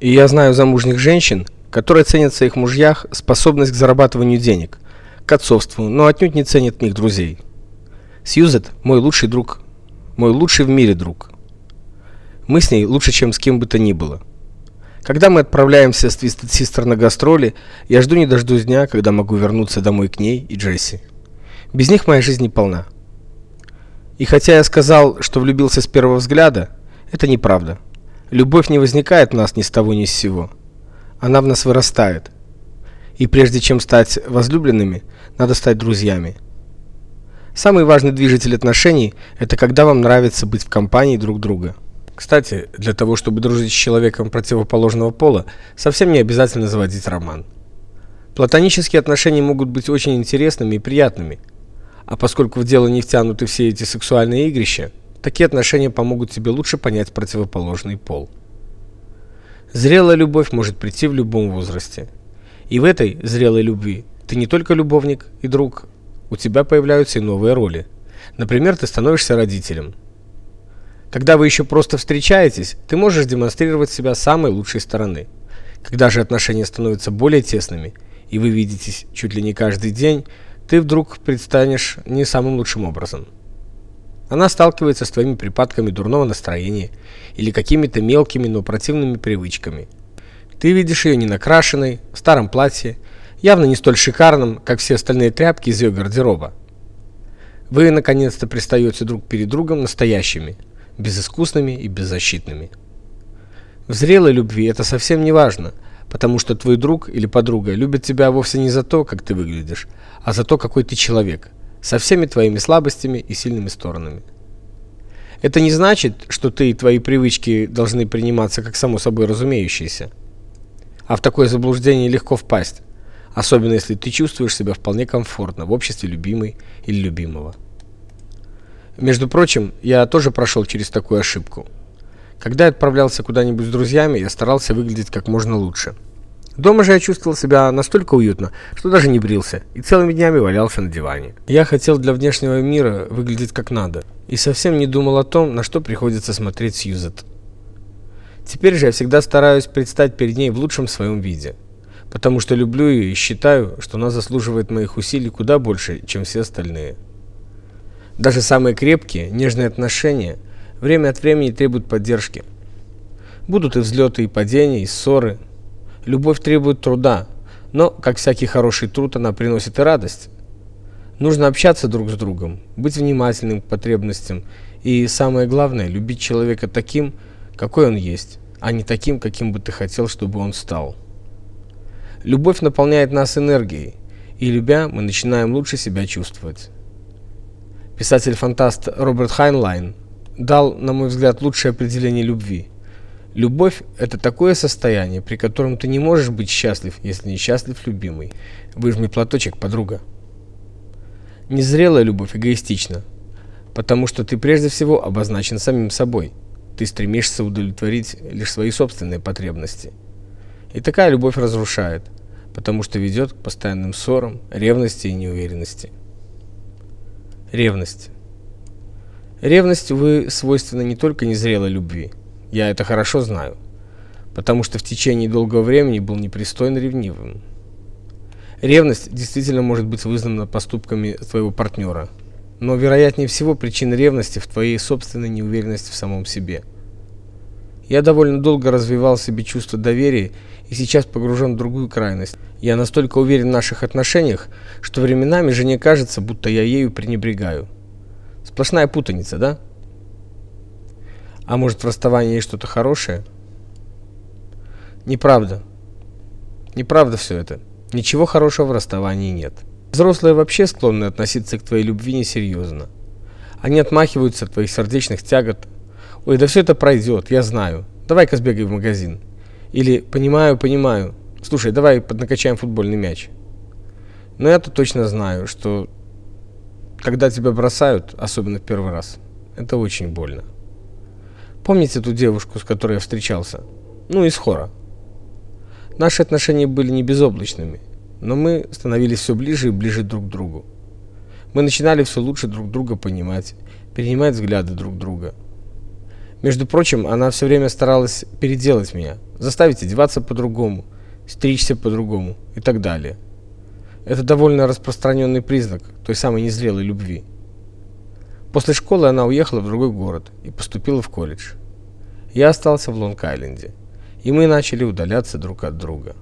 И я знаю замужних женщин, которые ценят в своих мужьях способность к зарабатыванию денег, к отцовству, но отнюдь не ценят них друзей. Сьюзет мой лучший друг, мой лучший в мире друг. Мы с ней лучше, чем с кем бы то ни было. Когда мы отправляемся с Twisted Sister на гастроли, я жду не дождусь дня, когда могу вернуться домой к ней и Джесси. Без них моя жизнь не полна. И хотя я сказал, что влюбился с первого взгляда, это неправда. Любовь не возникает в нас ни с того ни с сего. Она в нас вырастает. И прежде чем стать возлюбленными, надо стать друзьями. Самый важный движитель отношений это когда вам нравится быть в компании друг друга. Кстати, для того, чтобы дружить с человеком противоположного пола, совсем не обязательно заводить роман. Платонические отношения могут быть очень интересными и приятными. А поскольку в дело не втянуты все эти сексуальные игрища, такие отношения помогут тебе лучше понять противоположный пол. Зрелая любовь может прийти в любом возрасте. И в этой зрелой любви ты не только любовник и друг, у тебя появляются и новые роли. Например, ты становишься родителем. Когда вы еще просто встречаетесь, ты можешь демонстрировать себя самой лучшей стороны. Когда же отношения становятся более тесными, и вы видитесь чуть ли не каждый день, ты вдруг предстанешь не самым лучшим образом. Она сталкивается с твоими припадками дурного настроения или какими-то мелкими, но противными привычками. Ты видишь ее не накрашенной, в старом платье, явно не столь шикарном, как все остальные тряпки из ее гардероба. Вы наконец-то пристаете друг перед другом настоящими, безыскусными и беззащитными. В зрелой любви это совсем не важно, потому что твой друг или подруга любит тебя вовсе не за то, как ты выглядишь, а за то, какой ты человек, со всеми твоими слабостями и сильными сторонами. Это не значит, что ты и твои привычки должны приниматься как само собой разумеющиеся. А в такое заблуждение легко впасть особенно если ты чувствуешь себя вполне комфортно в обществе любимой или любимого. Между прочим, я тоже прошел через такую ошибку. Когда я отправлялся куда-нибудь с друзьями, я старался выглядеть как можно лучше. Дома же я чувствовал себя настолько уютно, что даже не брился и целыми днями валялся на диване. Я хотел для внешнего мира выглядеть как надо и совсем не думал о том, на что приходится смотреть Сьюзет. Теперь же я всегда стараюсь предстать перед ней в лучшем своем виде потому что люблю ее и считаю, что она заслуживает моих усилий куда больше, чем все остальные. Даже самые крепкие, нежные отношения время от времени требуют поддержки. Будут и взлеты, и падения, и ссоры. Любовь требует труда, но, как всякий хороший труд, она приносит и радость. Нужно общаться друг с другом, быть внимательным к потребностям и, самое главное, любить человека таким, какой он есть, а не таким, каким бы ты хотел, чтобы он стал. Любовь наполняет нас энергией, и любя, мы начинаем лучше себя чувствовать. Писатель-фантаст Роберт Хайнлайн дал, на мой взгляд, лучшее определение любви. Любовь это такое состояние, при котором ты не можешь быть счастлив, если не счастлив любимый. Выжми платочек, подруга. Незрелая любовь эгоистична, потому что ты прежде всего обозначен самим собой. Ты стремишься удовлетворить лишь свои собственные потребности. И такая любовь разрушает, потому что ведет к постоянным ссорам, ревности и неуверенности. Ревность. Ревность вы свойственна не только незрелой любви. Я это хорошо знаю, потому что в течение долгого времени был непристойно ревнивым. Ревность действительно может быть вызвана поступками твоего партнера, но вероятнее всего причина ревности в твоей собственной неуверенности в самом себе. Я довольно долго развивал в себе чувство доверия и сейчас погружен в другую крайность. Я настолько уверен в наших отношениях, что временами жене кажется, будто я ею пренебрегаю. Сплошная путаница, да? А может, в расставании есть что-то хорошее? Неправда. Неправда все это. Ничего хорошего в расставании нет. Взрослые вообще склонны относиться к твоей любви несерьезно. Они отмахиваются от твоих сердечных тягот. Ой, да все это пройдет, я знаю. Давай-ка сбегай в магазин. Или понимаю, понимаю. Слушай, давай поднакачаем футбольный мяч. Но я-то точно знаю, что когда тебя бросают, особенно в первый раз, это очень больно. Помните ту девушку, с которой я встречался? Ну, из хора. Наши отношения были не безоблачными, но мы становились все ближе и ближе друг к другу. Мы начинали все лучше друг друга понимать, перенимать взгляды друг друга. Между прочим, она все время старалась переделать меня, заставить одеваться по-другому, стричься по-другому и так далее. Это довольно распространенный признак той самой незрелой любви. После школы она уехала в другой город и поступила в колледж. Я остался в Лонг-Айленде, и мы начали удаляться друг от друга.